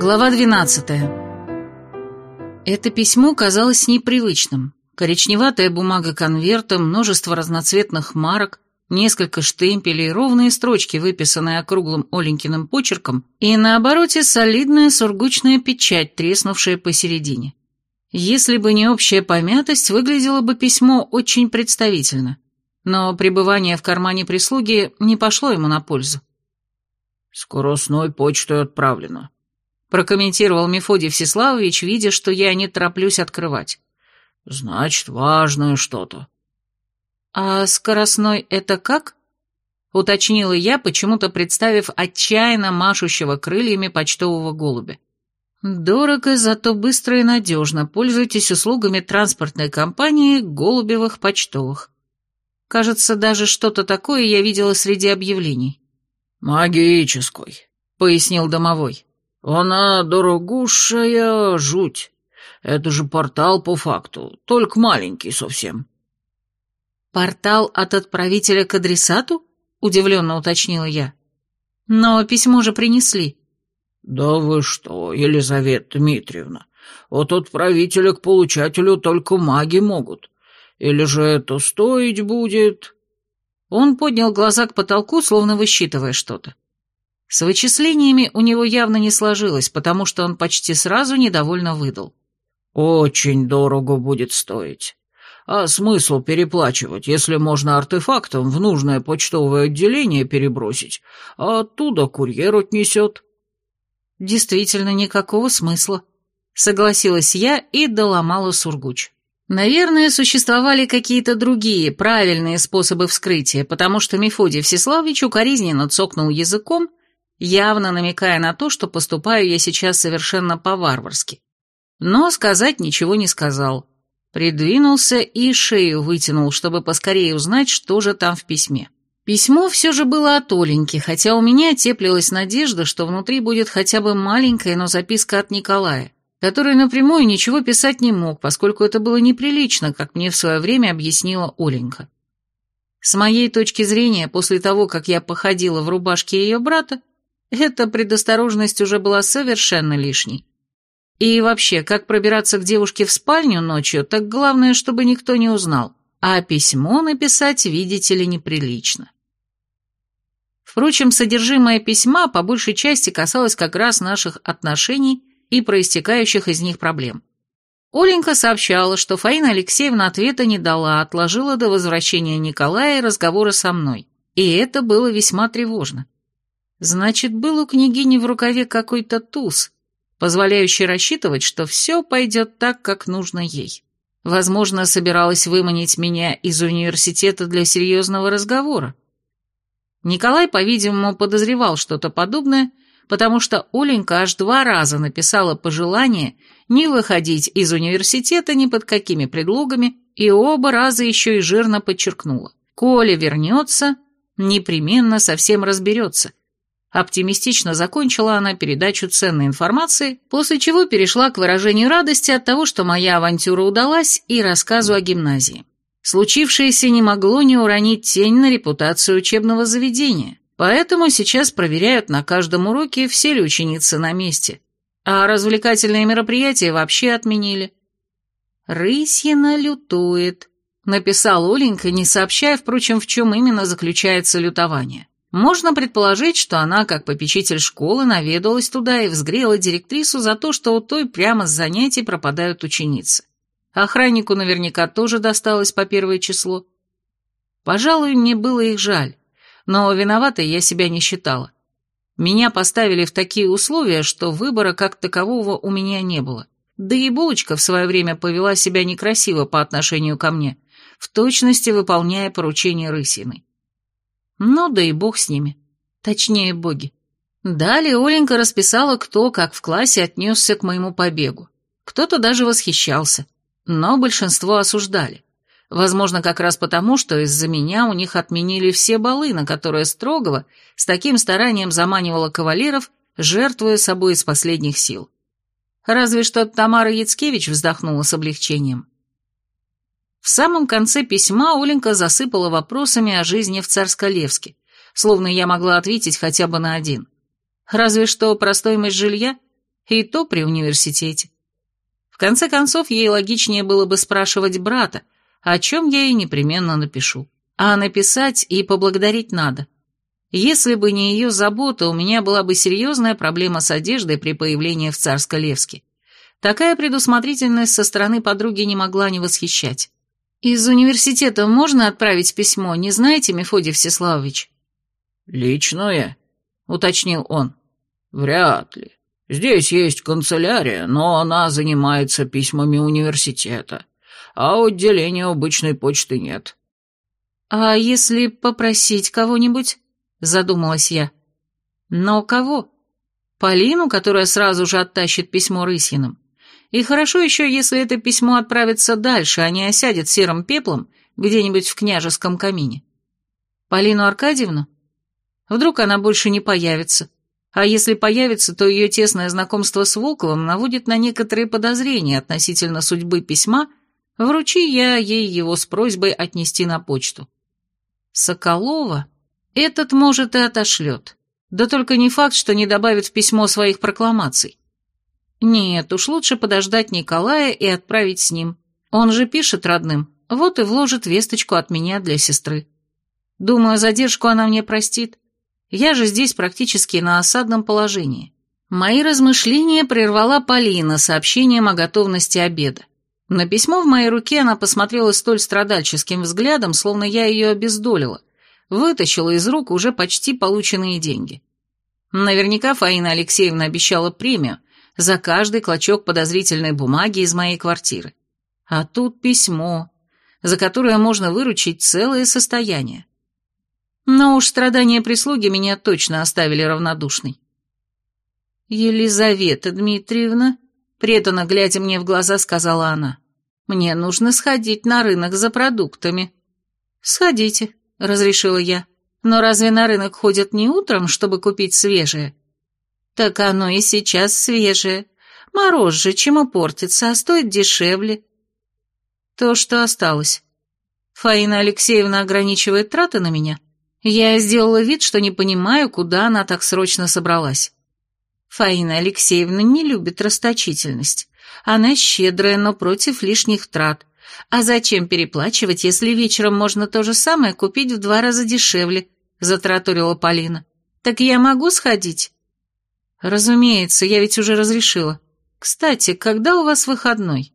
Глава 12. Это письмо казалось непривычным. Коричневатая бумага конверта, множество разноцветных марок, несколько штемпелей, ровные строчки, выписанные округлым Оленькиным почерком, и на обороте солидная сургучная печать, треснувшая посередине. Если бы не общая помятость, выглядело бы письмо очень представительно. Но пребывание в кармане прислуги не пошло ему на пользу. «Скоростной почтой отправлено», прокомментировал Мефодий Всеславович, видя, что я не тороплюсь открывать. «Значит, важное что-то». «А скоростной это как?» — уточнила я, почему-то представив отчаянно машущего крыльями почтового голубя. «Дорого, зато быстро и надежно. Пользуйтесь услугами транспортной компании Голубевых почтовых. Кажется, даже что-то такое я видела среди объявлений». «Магической», — пояснил домовой. «Она дорогущая жуть. Это же портал по факту, только маленький совсем». «Портал от отправителя к адресату?» — удивленно уточнила я. «Но письмо же принесли». «Да вы что, Елизавета Дмитриевна, от отправителя к получателю только маги могут. Или же это стоить будет...» Он поднял глаза к потолку, словно высчитывая что-то. С вычислениями у него явно не сложилось, потому что он почти сразу недовольно выдал. «Очень дорого будет стоить. А смысл переплачивать, если можно артефактом в нужное почтовое отделение перебросить, а оттуда курьер отнесет?» «Действительно, никакого смысла», — согласилась я и доломала сургуч. Наверное, существовали какие-то другие, правильные способы вскрытия, потому что Мефодий Всеславович укоризненно цокнул языком явно намекая на то, что поступаю я сейчас совершенно по-варварски. Но сказать ничего не сказал. Придвинулся и шею вытянул, чтобы поскорее узнать, что же там в письме. Письмо все же было от Оленьки, хотя у меня теплилась надежда, что внутри будет хотя бы маленькая, но записка от Николая, который напрямую ничего писать не мог, поскольку это было неприлично, как мне в свое время объяснила Оленька. С моей точки зрения, после того, как я походила в рубашке ее брата, эта предосторожность уже была совершенно лишней. И вообще, как пробираться к девушке в спальню ночью, так главное, чтобы никто не узнал. А письмо написать, видите ли, неприлично. Впрочем, содержимое письма по большей части касалось как раз наших отношений и проистекающих из них проблем. Оленька сообщала, что Фаина Алексеевна ответа не дала, отложила до возвращения Николая разговора со мной. И это было весьма тревожно. Значит, был у княгини в рукаве какой-то туз, позволяющий рассчитывать, что все пойдет так, как нужно ей. Возможно, собиралась выманить меня из университета для серьезного разговора. Николай, по-видимому, подозревал что-то подобное, потому что Оленька аж два раза написала пожелание не выходить из университета ни под какими предлогами, и оба раза еще и жирно подчеркнула. Коля вернется, непременно совсем разберется, Оптимистично закончила она передачу ценной информации, после чего перешла к выражению радости от того, что моя авантюра удалась, и рассказу о гимназии. Случившееся не могло не уронить тень на репутацию учебного заведения, поэтому сейчас проверяют на каждом уроке, все ли ученицы на месте, а развлекательные мероприятия вообще отменили. «Рысьина лютует», — написал Оленька, не сообщая, впрочем, в чем именно заключается лютование. Можно предположить, что она, как попечитель школы, наведалась туда и взгрела директрису за то, что у той прямо с занятий пропадают ученицы. Охраннику наверняка тоже досталось по первое число. Пожалуй, мне было их жаль, но виноватой я себя не считала. Меня поставили в такие условия, что выбора как такового у меня не было. Да и булочка в свое время повела себя некрасиво по отношению ко мне, в точности выполняя поручение Рысиной. Ну да и бог с ними. Точнее, боги. Далее Оленька расписала, кто как в классе отнесся к моему побегу. Кто-то даже восхищался, но большинство осуждали. Возможно, как раз потому, что из-за меня у них отменили все балы, на которые Строгова с таким старанием заманивала кавалеров, жертвуя собой из последних сил. Разве что Тамара Яцкевич вздохнула с облегчением. В самом конце письма Оленька засыпала вопросами о жизни в Царсколевске, словно я могла ответить хотя бы на один. Разве что про стоимость жилья И то при университете. В конце концов, ей логичнее было бы спрашивать брата, о чем я ей непременно напишу. А написать и поблагодарить надо. Если бы не ее забота, у меня была бы серьезная проблема с одеждой при появлении в Царско-Левске. Такая предусмотрительность со стороны подруги не могла не восхищать. «Из университета можно отправить письмо, не знаете, Мефодий Всеславович?» «Личное?» — уточнил он. «Вряд ли. Здесь есть канцелярия, но она занимается письмами университета, а отделения обычной почты нет». «А если попросить кого-нибудь?» — задумалась я. «Но кого? Полину, которая сразу же оттащит письмо Рысьиным? И хорошо еще, если это письмо отправится дальше, а не осядет серым пеплом где-нибудь в княжеском камине. Полину Аркадьевну? Вдруг она больше не появится. А если появится, то ее тесное знакомство с Волковым наводит на некоторые подозрения относительно судьбы письма, вручи я ей его с просьбой отнести на почту. Соколова этот, может, и отошлет. Да только не факт, что не добавит в письмо своих прокламаций. Нет, уж лучше подождать Николая и отправить с ним. Он же пишет родным, вот и вложит весточку от меня для сестры. Думаю, задержку она мне простит. Я же здесь практически на осадном положении. Мои размышления прервала Полина сообщением о готовности обеда. На письмо в моей руке она посмотрела столь страдальческим взглядом, словно я ее обездолила, вытащила из рук уже почти полученные деньги. Наверняка Фаина Алексеевна обещала премию, за каждый клочок подозрительной бумаги из моей квартиры. А тут письмо, за которое можно выручить целое состояние. Но уж страдания прислуги меня точно оставили равнодушной. «Елизавета Дмитриевна», преданно глядя мне в глаза, сказала она, «мне нужно сходить на рынок за продуктами». «Сходите», — разрешила я. «Но разве на рынок ходят не утром, чтобы купить свежее?» Так оно и сейчас свежее. Мороз же, чему портится, а стоит дешевле. То, что осталось. Фаина Алексеевна ограничивает траты на меня. Я сделала вид, что не понимаю, куда она так срочно собралась. Фаина Алексеевна не любит расточительность. Она щедрая, но против лишних трат. А зачем переплачивать, если вечером можно то же самое купить в два раза дешевле, затраторила Полина. Так я могу сходить? «Разумеется, я ведь уже разрешила. Кстати, когда у вас выходной?»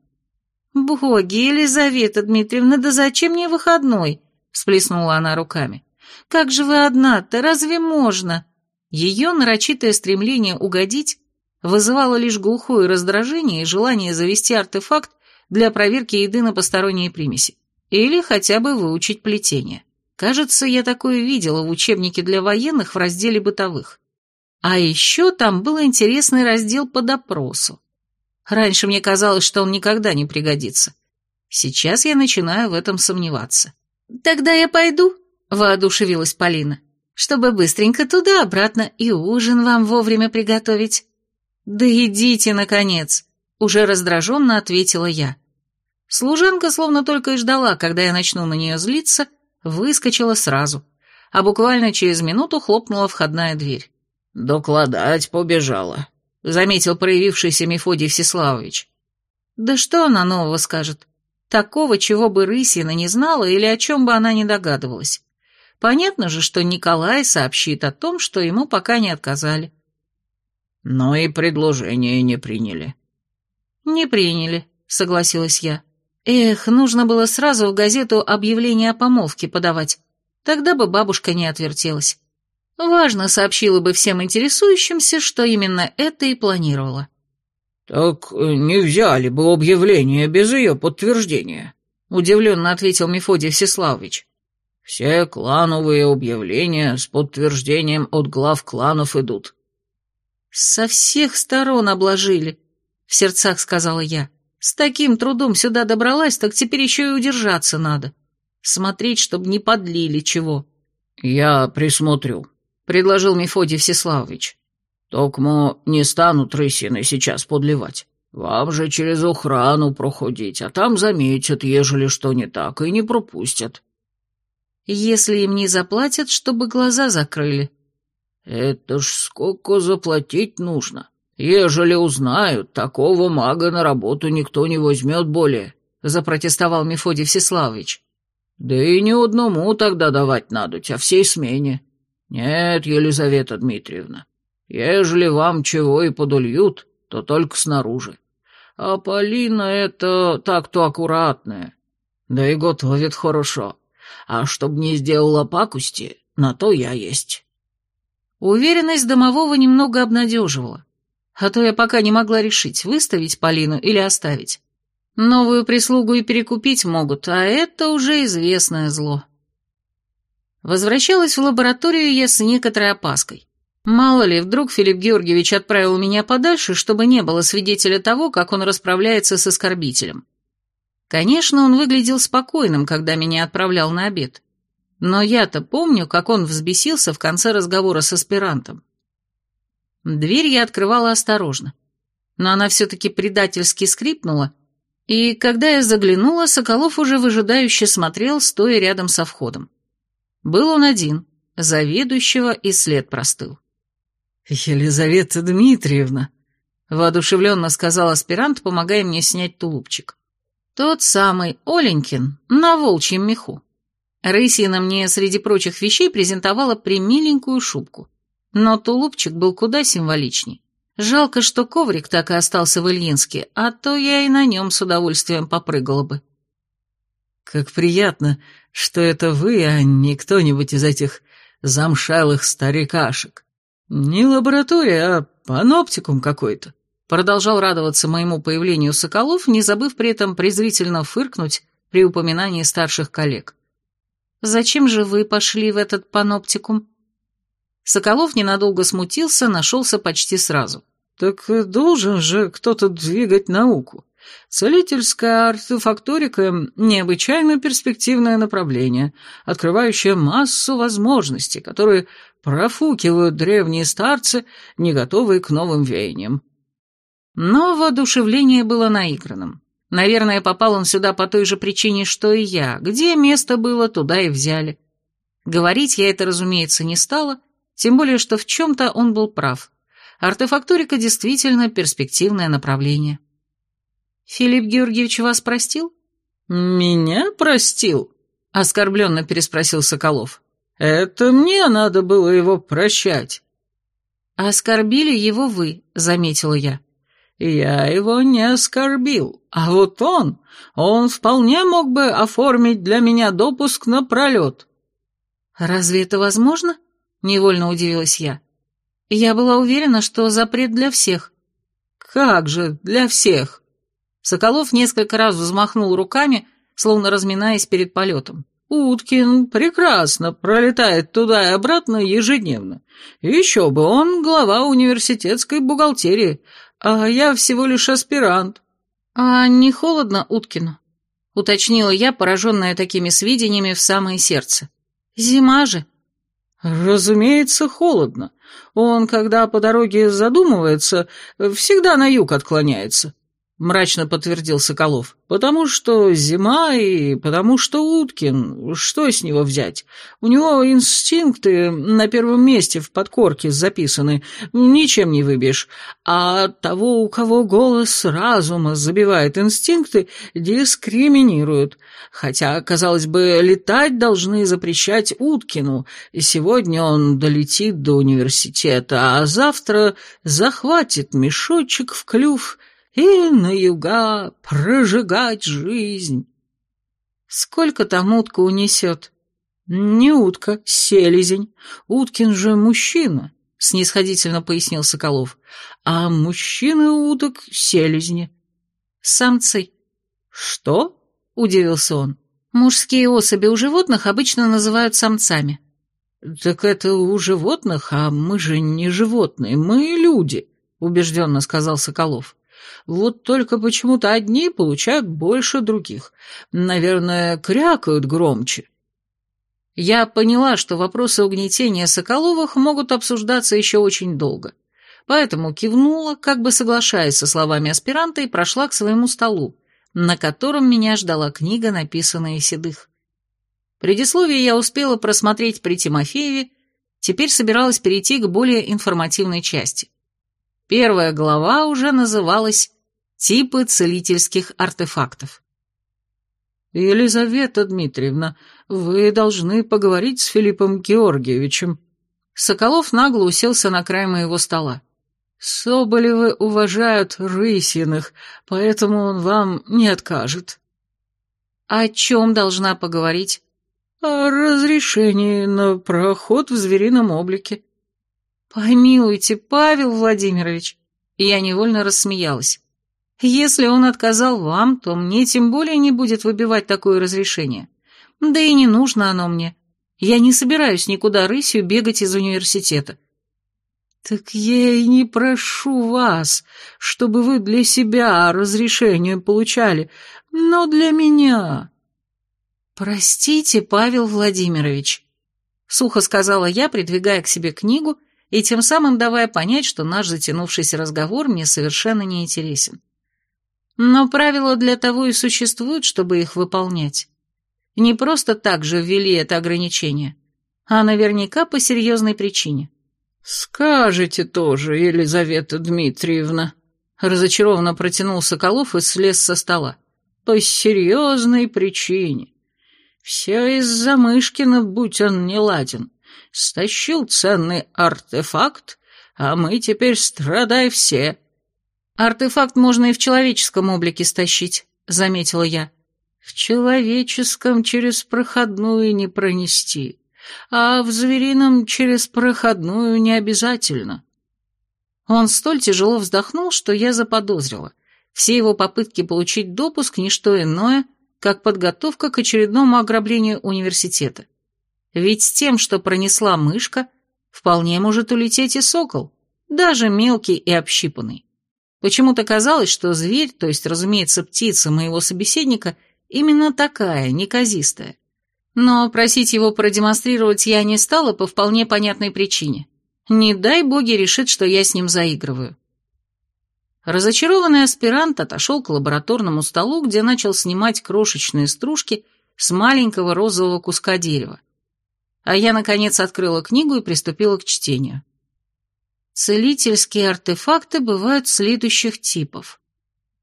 «Боги, Елизавета Дмитриевна, да зачем мне выходной?» всплеснула она руками. «Как же вы одна-то, разве можно?» Ее нарочитое стремление угодить вызывало лишь глухое раздражение и желание завести артефакт для проверки еды на посторонние примеси. Или хотя бы выучить плетение. Кажется, я такое видела в учебнике для военных в разделе бытовых. А еще там был интересный раздел по допросу. Раньше мне казалось, что он никогда не пригодится. Сейчас я начинаю в этом сомневаться. «Тогда я пойду», — воодушевилась Полина, «чтобы быстренько туда-обратно и ужин вам вовремя приготовить». «Да идите, наконец», — уже раздраженно ответила я. Служанка словно только и ждала, когда я начну на нее злиться, выскочила сразу, а буквально через минуту хлопнула входная дверь. «Докладать побежала», — заметил проявившийся Мефодий Всеславович. «Да что она нового скажет? Такого, чего бы Рысина не знала или о чем бы она не догадывалась. Понятно же, что Николай сообщит о том, что ему пока не отказали». «Но и предложение не приняли». «Не приняли», — согласилась я. «Эх, нужно было сразу в газету объявление о помолвке подавать. Тогда бы бабушка не отвертелась». Важно сообщила бы всем интересующимся, что именно это и планировала. «Так э, не взяли бы объявление без ее подтверждения», — удивленно ответил Мефодий Всеславович. «Все клановые объявления с подтверждением от глав кланов идут». «Со всех сторон обложили», — в сердцах сказала я. «С таким трудом сюда добралась, так теперь еще и удержаться надо. Смотреть, чтобы не подлили чего». «Я присмотрю», — предложил Мефодий Всеславович. «Токмо не станут рысины сейчас подливать. Вам же через охрану проходить, а там заметят, ежели что не так, и не пропустят». «Если им не заплатят, чтобы глаза закрыли». «Это ж сколько заплатить нужно? Ежели узнают, такого мага на работу никто не возьмет более, запротестовал Мефодий Всеславович. Да и не одному тогда давать надо, а всей смене. Нет, Елизавета Дмитриевна, ежели вам чего и подольют, то только снаружи. А Полина это так-то аккуратная. Да и готовит хорошо. А чтоб не сделала пакости, на то я есть. Уверенность домового немного обнадеживала. А то я пока не могла решить, выставить Полину или оставить. Новую прислугу и перекупить могут, а это уже известное зло. Возвращалась в лабораторию я с некоторой опаской. Мало ли, вдруг Филипп Георгиевич отправил меня подальше, чтобы не было свидетеля того, как он расправляется с оскорбителем. Конечно, он выглядел спокойным, когда меня отправлял на обед. Но я-то помню, как он взбесился в конце разговора с аспирантом. Дверь я открывала осторожно, но она все-таки предательски скрипнула, и когда я заглянула, Соколов уже выжидающе смотрел, стоя рядом со входом. Был он один, заведующего и след простыл. «Елизавета Дмитриевна», — воодушевленно сказал аспирант, помогая мне снять тулупчик. «Тот самый Оленькин на волчьем меху». Рысина мне среди прочих вещей презентовала примиленькую шубку. Но тулупчик был куда символичней. Жалко, что коврик так и остался в Ильинске, а то я и на нем с удовольствием попрыгала бы. «Как приятно, что это вы, а не кто-нибудь из этих замшалых старикашек. Не лаборатория, а паноптикум какой-то», — продолжал радоваться моему появлению Соколов, не забыв при этом презрительно фыркнуть при упоминании старших коллег. «Зачем же вы пошли в этот паноптикум?» Соколов ненадолго смутился, нашелся почти сразу. «Так должен же кто-то двигать науку. Целительская артефакторика – необычайно перспективное направление, открывающее массу возможностей, которые профукивают древние старцы, не готовые к новым веяниям». Но воодушевление было наигранным. Наверное, попал он сюда по той же причине, что и я. Где место было, туда и взяли. Говорить я это, разумеется, не стала, тем более, что в чем-то он был прав. Артефакторика действительно перспективное направление. «Филипп Георгиевич вас простил?» «Меня простил?» — оскорбленно переспросил Соколов. «Это мне надо было его прощать». «Оскорбили его вы», — заметила я. Я его не оскорбил, а вот он, он вполне мог бы оформить для меня допуск на пролет. Разве это возможно? Невольно удивилась я. Я была уверена, что запрет для всех. Как же для всех? Соколов несколько раз взмахнул руками, словно разминаясь перед полетом. Уткин прекрасно пролетает туда и обратно ежедневно. Еще бы, он глава университетской бухгалтерии, а я всего лишь аспирант». «А не холодно Уткину?» — уточнила я, пораженная такими сведениями в самое сердце. «Зима же». «Разумеется, холодно. Он, когда по дороге задумывается, всегда на юг отклоняется мрачно подтвердил Соколов. «Потому что зима и потому что Уткин. Что с него взять? У него инстинкты на первом месте в подкорке записаны, ничем не выбьешь. А того, у кого голос разума забивает инстинкты, дискриминируют. Хотя, казалось бы, летать должны запрещать Уткину. И сегодня он долетит до университета, а завтра захватит мешочек в клюв» и на юга прожигать жизнь. Сколько там утка унесет? Не утка, селезень. Уткин же мужчина, снисходительно пояснил Соколов. А мужчины уток селезни. Самцы. Что? Удивился он. Мужские особи у животных обычно называют самцами. Так это у животных, а мы же не животные, мы люди, убежденно сказал Соколов. Вот только почему-то одни получают больше других. Наверное, крякают громче. Я поняла, что вопросы угнетения Соколовых могут обсуждаться еще очень долго. Поэтому кивнула, как бы соглашаясь со словами аспиранта, и прошла к своему столу, на котором меня ждала книга, написанная Седых. Предисловие я успела просмотреть при Тимофееве, теперь собиралась перейти к более информативной части. Первая глава уже называлась «Типы целительских артефактов». «Елизавета Дмитриевна, вы должны поговорить с Филиппом Георгиевичем». Соколов нагло уселся на край моего стола. «Соболевы уважают Рысиных, поэтому он вам не откажет». «О чем должна поговорить?» «О разрешении на проход в зверином облике». «Помилуйте, Павел Владимирович!» Я невольно рассмеялась. «Если он отказал вам, то мне тем более не будет выбивать такое разрешение. Да и не нужно оно мне. Я не собираюсь никуда рысью бегать из университета». «Так я и не прошу вас, чтобы вы для себя разрешение получали, но для меня...» «Простите, Павел Владимирович», — сухо сказала я, придвигая к себе книгу и тем самым давая понять, что наш затянувшийся разговор мне совершенно не интересен. Но правила для того и существуют, чтобы их выполнять. Не просто так же ввели это ограничение, а наверняка по серьезной причине. «Скажете тоже, Елизавета Дмитриевна», — разочарованно протянул Соколов и слез со стола. «По серьезной причине. Все из-за Мышкина, будь он не ладен стащил ценный артефакт, а мы теперь страдай все». «Артефакт можно и в человеческом облике стащить», — заметила я. «В человеческом через проходную не пронести, а в зверином через проходную не обязательно». Он столь тяжело вздохнул, что я заподозрила. Все его попытки получить допуск — ничто иное, как подготовка к очередному ограблению университета. Ведь с тем, что пронесла мышка, вполне может улететь и сокол, даже мелкий и общипанный. Почему-то казалось, что зверь, то есть, разумеется, птица моего собеседника, именно такая, неказистая. Но просить его продемонстрировать я не стала по вполне понятной причине. Не дай боги решит, что я с ним заигрываю. Разочарованный аспирант отошел к лабораторному столу, где начал снимать крошечные стружки с маленького розового куска дерева а я, наконец, открыла книгу и приступила к чтению. Целительские артефакты бывают следующих типов.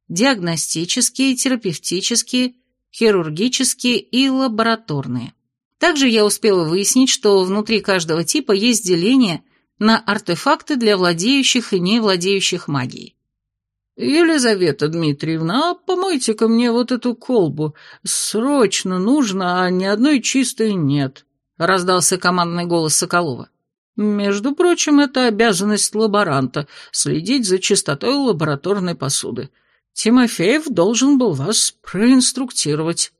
Диагностические, терапевтические, хирургические и лабораторные. Также я успела выяснить, что внутри каждого типа есть деление на артефакты для владеющих и не владеющих магией. «Елизавета Дмитриевна, а помойте-ка мне вот эту колбу. Срочно нужно, а ни одной чистой нет», раздался командный голос Соколова. «Между прочим, это обязанность лаборанта — следить за чистотой лабораторной посуды. Тимофеев должен был вас проинструктировать».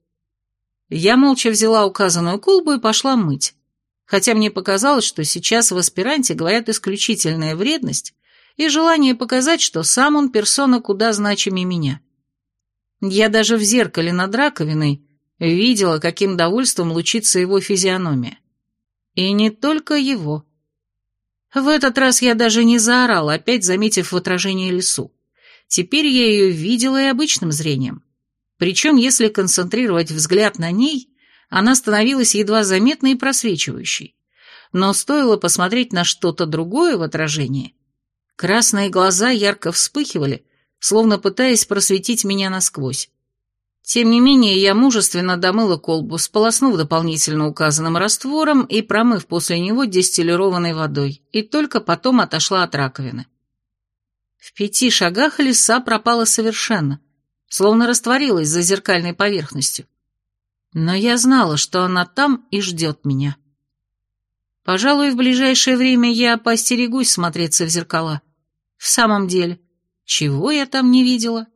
Я молча взяла указанную колбу и пошла мыть. Хотя мне показалось, что сейчас в аспиранте говорят исключительная вредность и желание показать, что сам он персона куда значимее меня. Я даже в зеркале над раковиной Видела, каким довольством лучится его физиономия. И не только его. В этот раз я даже не заорала, опять заметив в отражении лесу. Теперь я ее видела и обычным зрением. Причем, если концентрировать взгляд на ней, она становилась едва заметной и просвечивающей. Но стоило посмотреть на что-то другое в отражении. Красные глаза ярко вспыхивали, словно пытаясь просветить меня насквозь. Тем не менее, я мужественно домыла колбу, сполоснув дополнительно указанным раствором и промыв после него дистиллированной водой, и только потом отошла от раковины. В пяти шагах лиса пропала совершенно, словно растворилась за зеркальной поверхностью. Но я знала, что она там и ждет меня. Пожалуй, в ближайшее время я поостерегусь смотреться в зеркала. В самом деле, чего я там не видела?